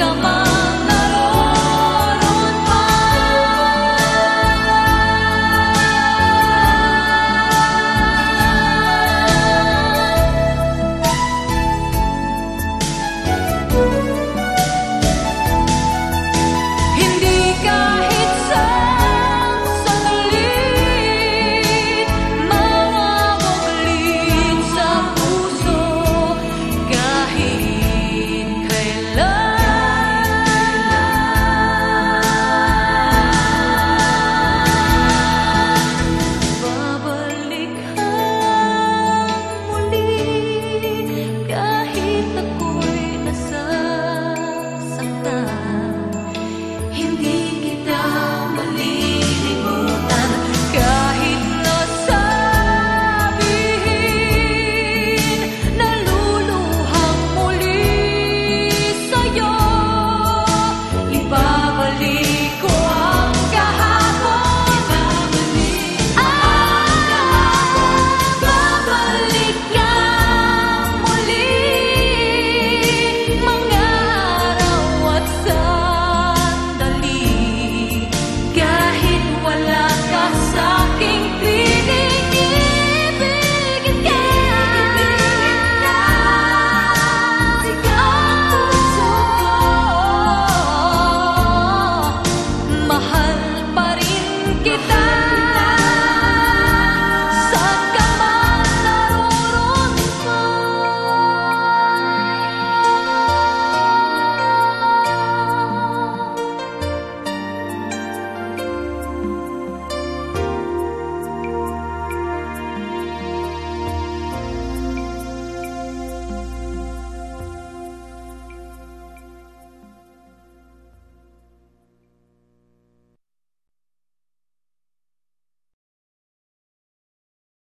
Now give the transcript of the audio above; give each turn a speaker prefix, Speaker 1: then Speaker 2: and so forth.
Speaker 1: come on.